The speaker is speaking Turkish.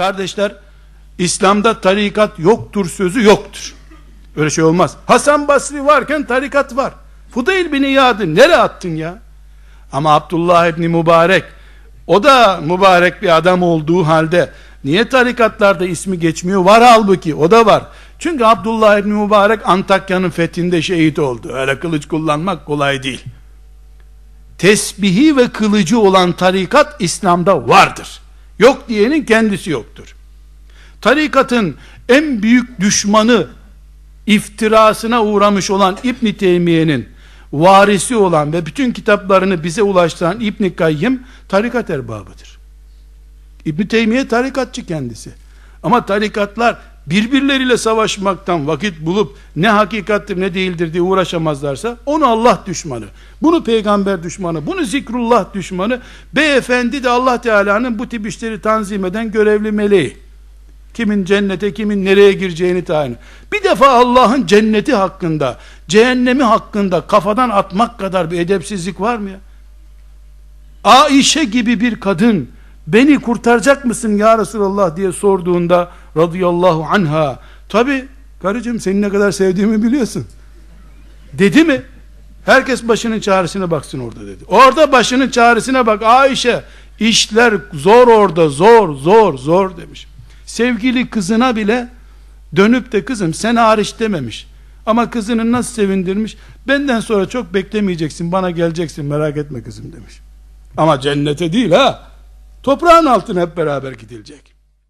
Kardeşler, İslam'da tarikat yoktur sözü yoktur. Öyle şey olmaz. Hasan Basri varken tarikat var. Fudayl bin İyad'ı nereye attın ya? Ama Abdullah İbni Mübarek, o da mübarek bir adam olduğu halde, niye tarikatlarda ismi geçmiyor? Var halbuki, o da var. Çünkü Abdullah İbni Mübarek Antakya'nın fethinde şehit oldu. Öyle kılıç kullanmak kolay değil. Tesbihi ve kılıcı olan tarikat İslam'da vardır. Yok diyenin kendisi yoktur. Tarikatın en büyük düşmanı iftirasına uğramış olan İbn Teymiye'nin varisi olan ve bütün kitaplarını bize ulaştıran İbn Kayyim tarikat erbabıdır. İbn Teymiye tarikatçı kendisi. Ama tarikatlar birbirleriyle savaşmaktan vakit bulup ne hakikattir ne değildir diye uğraşamazlarsa onu Allah düşmanı, bunu peygamber düşmanı, bunu zikrullah düşmanı, beyefendi de Allah Teala'nın bu tip işleri tanzim eden görevli meleği. Kimin cennete kimin nereye gireceğini tayin. Bir defa Allah'ın cenneti hakkında, cehennemi hakkında kafadan atmak kadar bir edepsizlik var mı ya? Aişe gibi bir kadın beni kurtaracak mısın ya Resulallah diye sorduğunda radıyallahu anha tabi karıcığım seni ne kadar sevdiğimi biliyorsun. Dedi mi? Herkes başının çaresine baksın orada dedi. Orada başının çaresine bak Ayşe. İşler zor orada zor zor zor demiş. Sevgili kızına bile dönüp de kızım sen hariç dememiş. Ama kızını nasıl sevindirmiş? Benden sonra çok beklemeyeceksin bana geleceksin merak etme kızım demiş. Ama cennete değil ha Toprağın altına hep beraber gidilecek.